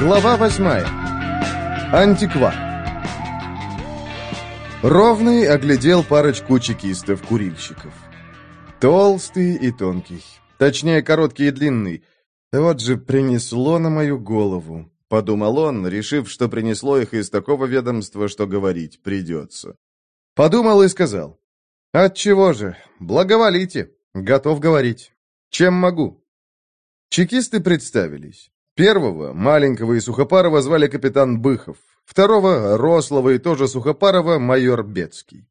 Глава восьмая. Антиквар. Ровный оглядел парочку чекистов-курильщиков. Толстый и тонкий. Точнее, короткий и длинный. Вот же принесло на мою голову. Подумал он, решив, что принесло их из такого ведомства, что говорить придется. Подумал и сказал. «Отчего же? Благоволите. Готов говорить. Чем могу?» Чекисты представились. Первого, маленького и сухопарого, звали капитан Быхов. Второго, рослого и тоже сухопарого, майор Бецкий.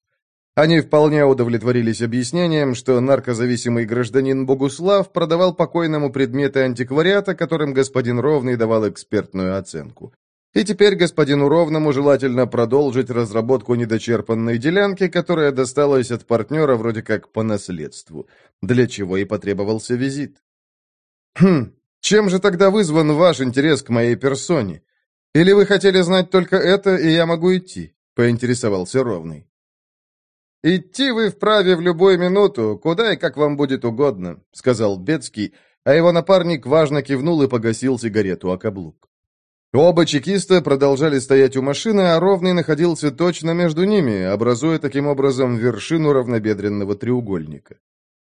Они вполне удовлетворились объяснением, что наркозависимый гражданин Богуслав продавал покойному предметы антиквариата, которым господин Ровный давал экспертную оценку. И теперь господину Ровному желательно продолжить разработку недочерпанной делянки, которая досталась от партнера вроде как по наследству, для чего и потребовался визит. «Хм, чем же тогда вызван ваш интерес к моей персоне? Или вы хотели знать только это, и я могу идти?» — поинтересовался Ровный. «Идти вы вправе в любую минуту, куда и как вам будет угодно», — сказал Бецкий, а его напарник важно кивнул и погасил сигарету о каблук. Оба чекиста продолжали стоять у машины, а Ровный находился точно между ними, образуя таким образом вершину равнобедренного треугольника.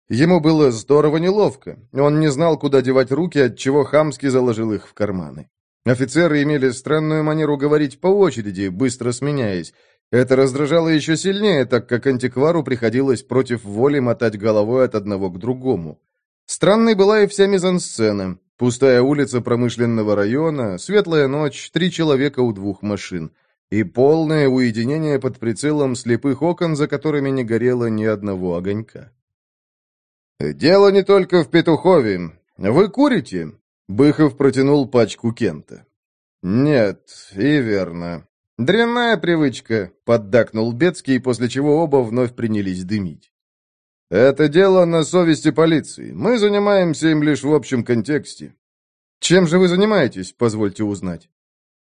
Ему было здорово неловко. Он не знал, куда девать руки, отчего хамски заложил их в карманы. Офицеры имели странную манеру говорить по очереди, быстро сменяясь. Это раздражало еще сильнее, так как антиквару приходилось против воли мотать головой от одного к другому. Странной была и вся мизансцена. Пустая улица промышленного района, светлая ночь, три человека у двух машин. И полное уединение под прицелом слепых окон, за которыми не горело ни одного огонька. «Дело не только в Петухове. Вы курите?» Быхов протянул пачку Кента. «Нет, и верно. Дрянная привычка», — поддакнул Бецкий, после чего оба вновь принялись дымить. «Это дело на совести полиции. Мы занимаемся им лишь в общем контексте». «Чем же вы занимаетесь, позвольте узнать?»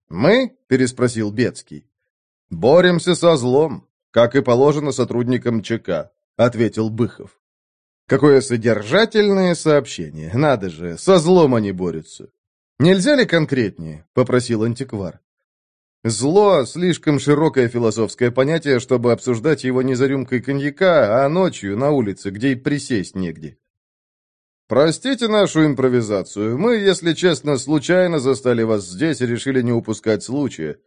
«Мы?» — переспросил Бецкий. «Боремся со злом, как и положено сотрудникам ЧК», — ответил Быхов. «Какое содержательное сообщение! Надо же, со злом они борются!» «Нельзя ли конкретнее?» — попросил антиквар. Зло — слишком широкое философское понятие, чтобы обсуждать его не за рюмкой коньяка, а ночью на улице, где и присесть негде. «Простите нашу импровизацию. Мы, если честно, случайно застали вас здесь и решили не упускать случая.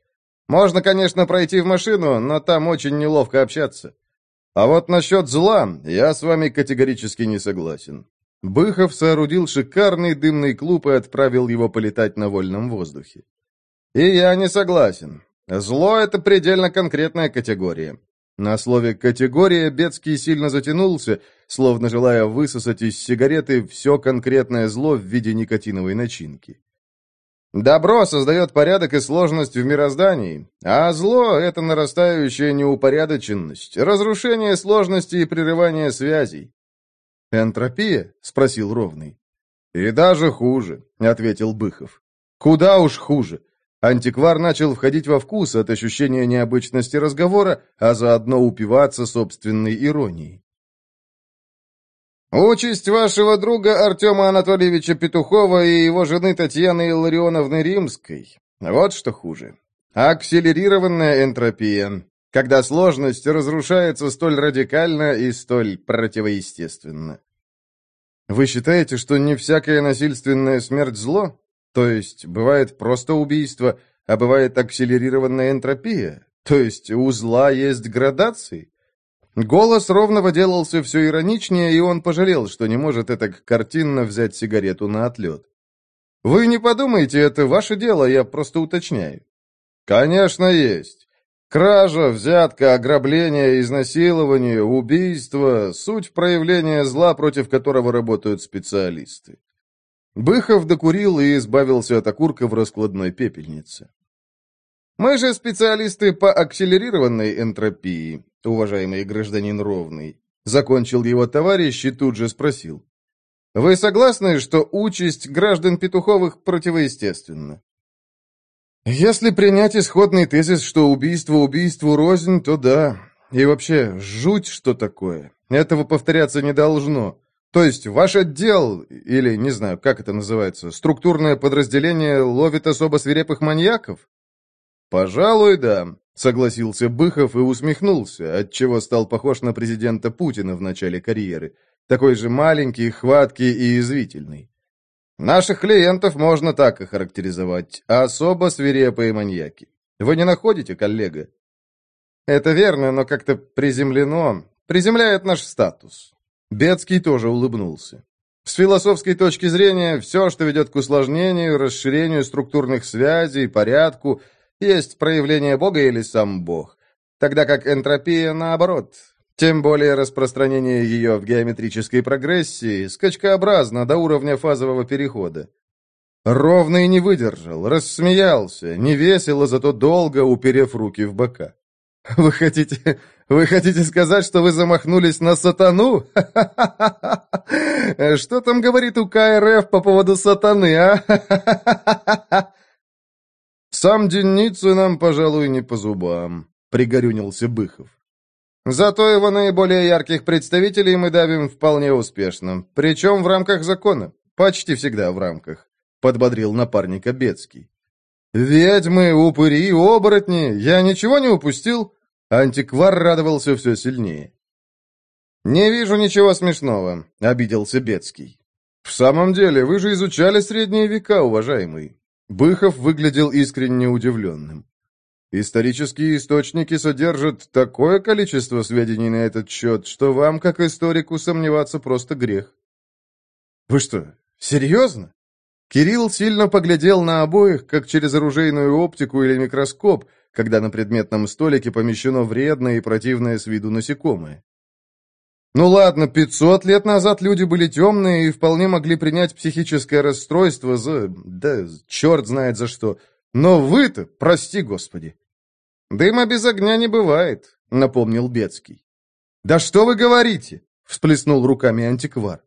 Можно, конечно, пройти в машину, но там очень неловко общаться. А вот насчет зла я с вами категорически не согласен». Быхов соорудил шикарный дымный клуб и отправил его полетать на вольном воздухе. И я не согласен. Зло — это предельно конкретная категория. На слове «категория» Бецкий сильно затянулся, словно желая высосать из сигареты все конкретное зло в виде никотиновой начинки. Добро создает порядок и сложность в мироздании, а зло — это нарастающая неупорядоченность, разрушение сложности и прерывание связей. «Энтропия?» — спросил Ровный. «И даже хуже», — ответил Быхов. «Куда уж хуже. Антиквар начал входить во вкус от ощущения необычности разговора, а заодно упиваться собственной иронией. «Участь вашего друга Артема Анатольевича Петухова и его жены Татьяны Илларионовны Римской. Вот что хуже. Акселерированная энтропия, когда сложность разрушается столь радикально и столь противоестественно. Вы считаете, что не всякая насильственная смерть зло? То есть бывает просто убийство, а бывает акселерированная энтропия? То есть у зла есть градации? Голос ровного делался все ироничнее, и он пожалел, что не может это картинно взять сигарету на отлет. «Вы не подумайте, это ваше дело, я просто уточняю». «Конечно, есть. Кража, взятка, ограбление, изнасилование, убийство — суть проявления зла, против которого работают специалисты. Быхов докурил и избавился от окурка в раскладной пепельнице. «Мы же специалисты по акселерированной энтропии, уважаемый гражданин Ровный», закончил его товарищ и тут же спросил. «Вы согласны, что участь граждан Петуховых противоестественна?» «Если принять исходный тезис, что убийство убийству рознь, то да. И вообще, жуть что такое. Этого повторяться не должно. То есть ваш отдел, или, не знаю, как это называется, структурное подразделение ловит особо свирепых маньяков? Пожалуй, да, согласился Быхов и усмехнулся, отчего стал похож на президента Путина в начале карьеры. Такой же маленький, хваткий и язвительный. Наших клиентов можно так охарактеризовать. Особо свирепые маньяки. Вы не находите, коллега? Это верно, но как-то приземлено. Приземляет наш статус. Бецкий тоже улыбнулся. С философской точки зрения, все, что ведет к усложнению, расширению структурных связей, порядку, есть проявление Бога или сам Бог. Тогда как энтропия, наоборот, тем более распространение ее в геометрической прогрессии скачкообразно до уровня фазового перехода. Ровный не выдержал, рассмеялся, невесело, зато долго уперев руки в бока. «Вы хотите... Вы хотите сказать, что вы замахнулись на сатану? Что там говорит у КРФ по поводу сатаны, а? Сам Денницу нам, пожалуй, не по зубам, пригорюнился Быхов. Зато его наиболее ярких представителей мы давим вполне успешно, причем в рамках закона, почти всегда в рамках, подбодрил напарника Бецкий. «Ведьмы, упыри, оборотни! Я ничего не упустил?» Антиквар радовался все сильнее. «Не вижу ничего смешного», — обиделся Бецкий. «В самом деле, вы же изучали средние века, уважаемый». Быхов выглядел искренне удивленным. «Исторические источники содержат такое количество сведений на этот счет, что вам, как историку, сомневаться просто грех». «Вы что, серьезно?» Кирилл сильно поглядел на обоих, как через оружейную оптику или микроскоп, когда на предметном столике помещено вредное и противное с виду насекомое. Ну ладно, 500 лет назад люди были темные и вполне могли принять психическое расстройство за... да черт знает за что. Но вы-то, прости господи. Дыма без огня не бывает, напомнил Бецкий. Да что вы говорите? всплеснул руками антиквар.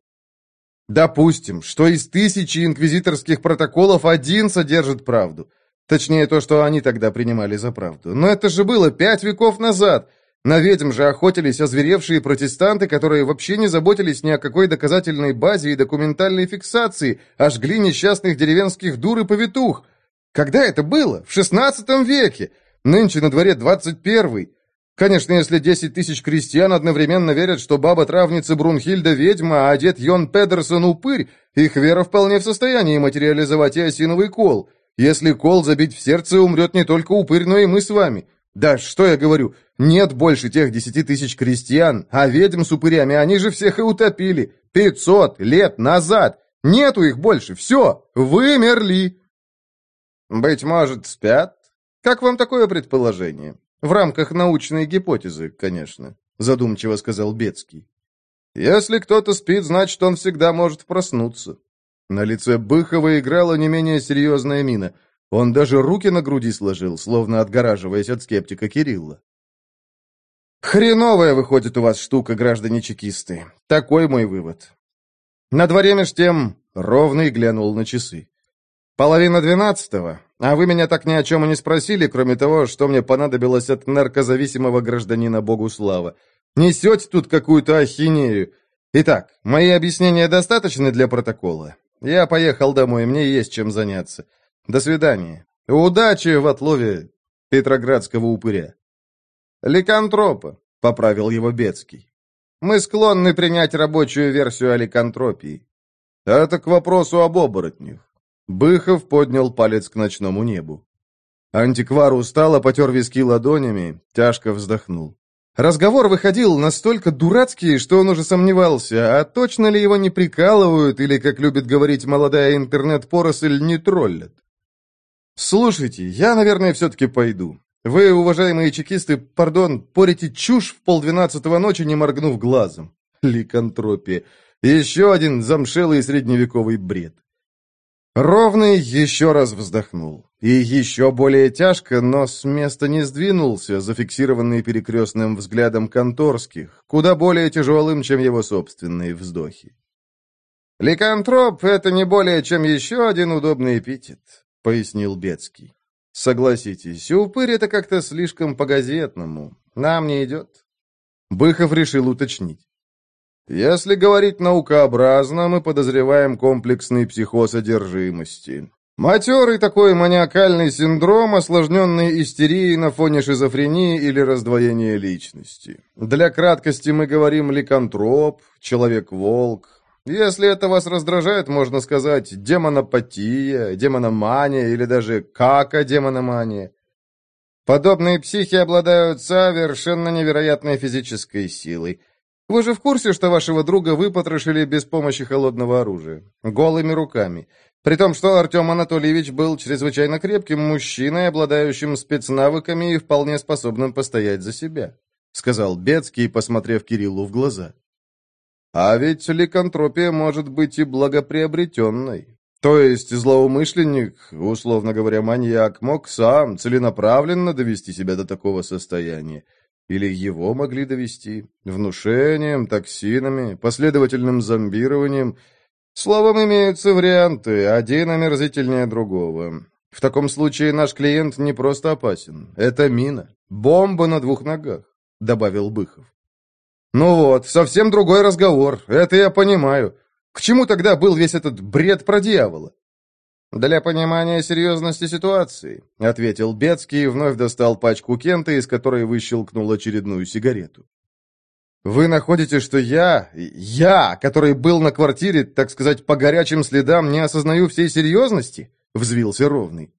Допустим, что из тысячи инквизиторских протоколов один содержит правду. Точнее, то, что они тогда принимали за правду. Но это же было пять веков назад. На ведьм же охотились озверевшие протестанты, которые вообще не заботились ни о какой доказательной базе и документальной фиксации, а жгли несчастных деревенских дур и повитух. Когда это было? В шестнадцатом веке. Нынче на дворе двадцать первый. Конечно, если десять тысяч крестьян одновременно верят, что баба-травница Брунхильда ведьма, а дед Йон Педерсон упырь, их вера вполне в состоянии материализовать и осиновый кол. Если кол забить в сердце, умрет не только упырь, но и мы с вами. Да, что я говорю, нет больше тех десяти тысяч крестьян, а ведьм с упырями они же всех и утопили. Пятьсот лет назад. Нету их больше, все, вымерли. Быть может, спят? Как вам такое предположение? В рамках научной гипотезы, конечно, задумчиво сказал Бецкий. Если кто-то спит, значит, он всегда может проснуться. На лице Быхова играла не менее серьезная мина. Он даже руки на груди сложил, словно отгораживаясь от скептика Кирилла. «Хреновая выходит у вас штука, граждане чекисты. Такой мой вывод». На дворе меж тем ровный глянул на часы. «Половина двенадцатого. А вы меня так ни о чем и не спросили, кроме того, что мне понадобилось от наркозависимого гражданина Богуслава. Несете тут какую-то ахинею. Итак, мои объяснения достаточны для протокола? Я поехал домой, мне есть чем заняться. До свидания. Удачи в отлове петроградского упыря. Ликантропа, поправил его Бецкий. Мы склонны принять рабочую версию о ликантропии. Это к вопросу об оборотнях. Быхов поднял палец к ночному небу. Антиквар устало потер виски ладонями, тяжко вздохнул. Разговор выходил настолько дурацкий, что он уже сомневался, а точно ли его не прикалывают или, как любит говорить молодая интернет-поросль, не троллят. «Слушайте, я, наверное, все-таки пойду. Вы, уважаемые чекисты, пардон, порите чушь в полдвенадцатого ночи, не моргнув глазом. Ликантропия. Еще один замшелый средневековый бред. Ровный еще раз вздохнул. И еще более тяжко, но с места не сдвинулся, зафиксированный перекрестным взглядом конторских, куда более тяжелым, чем его собственные вздохи. «Ликантроп — это не более чем еще один удобный эпитет», — пояснил Бецкий. «Согласитесь, упырь — это как-то слишком по-газетному. Нам не идет». Быхов решил уточнить. Если говорить наукообразно, мы подозреваем комплексный психоз одержимости. Матерый такой маниакальный синдром, осложненный истерией на фоне шизофрении или раздвоения личности. Для краткости мы говорим ликантроп, человек-волк. Если это вас раздражает, можно сказать демонопатия, демономания или даже кака-демономания. Подобные психи обладают совершенно невероятной физической силой. Вы же в курсе, что вашего друга выпотрошили без помощи холодного оружия? Голыми руками. При том, что Артем Анатольевич был чрезвычайно крепким мужчиной, обладающим спецнавыками и вполне способным постоять за себя», — сказал Бецкий, посмотрев Кириллу в глаза. «А ведь ликантропия может быть и благоприобретенной. То есть злоумышленник, условно говоря, маньяк, мог сам целенаправленно довести себя до такого состояния. Или его могли довести внушением, токсинами, последовательным зомбированием — Словом, имеются варианты, один омерзительнее другого. В таком случае наш клиент не просто опасен. Это мина. Бомба на двух ногах», — добавил Быхов. «Ну вот, совсем другой разговор. Это я понимаю. К чему тогда был весь этот бред про дьявола?» «Для понимания серьезности ситуации», — ответил Бецкий и вновь достал пачку Кента, из которой выщелкнул очередную сигарету. Вы находите, что я, я, который был на квартире, так сказать, по горячим следам, не осознаю всей серьезности?» — взвился Ровный.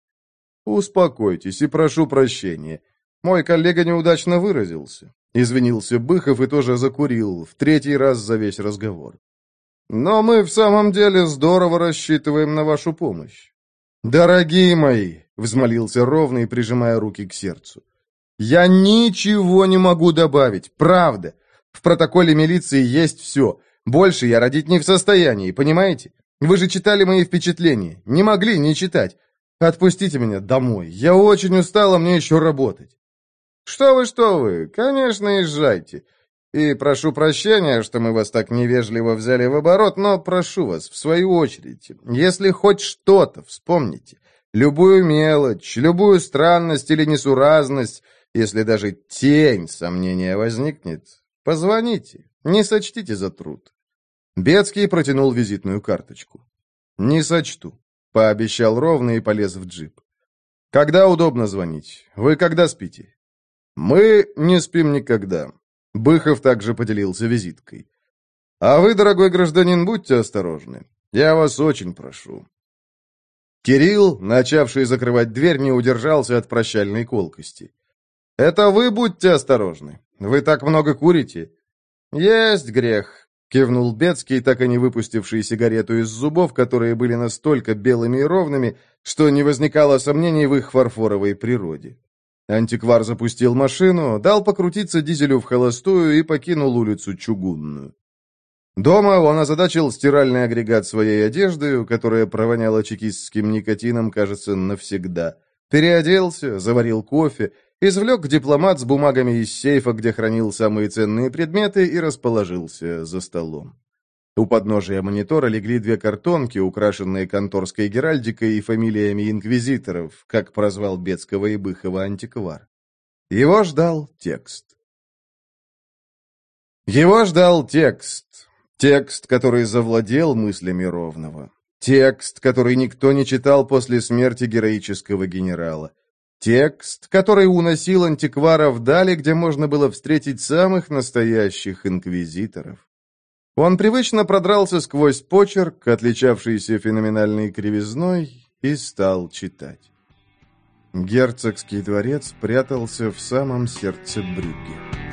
«Успокойтесь и прошу прощения. Мой коллега неудачно выразился». Извинился Быхов и тоже закурил, в третий раз за весь разговор. «Но мы в самом деле здорово рассчитываем на вашу помощь». «Дорогие мои!» — взмолился Ровный, прижимая руки к сердцу. «Я ничего не могу добавить, правда. В протоколе милиции есть все. Больше я родить не в состоянии, понимаете? Вы же читали мои впечатления. Не могли не читать. Отпустите меня домой. Я очень устала, мне еще работать. Что вы, что вы? Конечно, езжайте. И прошу прощения, что мы вас так невежливо взяли в оборот, но прошу вас, в свою очередь, если хоть что-то вспомните, любую мелочь, любую странность или несуразность, если даже тень сомнения возникнет, Позвоните, не сочтите за труд. Бецкий протянул визитную карточку. Не сочту, пообещал ровно и полез в джип. Когда удобно звонить? Вы когда спите? Мы не спим никогда. Быхов также поделился визиткой. А вы, дорогой гражданин, будьте осторожны. Я вас очень прошу. Кирилл, начавший закрывать дверь, не удержался от прощальной колкости. «Это вы будьте осторожны. Вы так много курите?» «Есть грех», — кивнул Бецкий, так и не выпустивший сигарету из зубов, которые были настолько белыми и ровными, что не возникало сомнений в их фарфоровой природе. Антиквар запустил машину, дал покрутиться дизелю в холостую и покинул улицу Чугунную. Дома он озадачил стиральный агрегат своей одежды, которая провоняла чекистским никотином, кажется, навсегда. Переоделся, заварил кофе Извлек дипломат с бумагами из сейфа, где хранил самые ценные предметы, и расположился за столом. У подножия монитора легли две картонки, украшенные конторской геральдикой и фамилиями инквизиторов, как прозвал Бецкого и Быхова антиквар. Его ждал текст. Его ждал текст. Текст, который завладел мыслями Ровного. Текст, который никто не читал после смерти героического генерала. Текст, который уносил антиквара вдали, где можно было встретить самых настоящих инквизиторов. Он привычно продрался сквозь почерк, отличавшийся феноменальной кривизной, и стал читать. Герцогский дворец прятался в самом сердце Брюгге.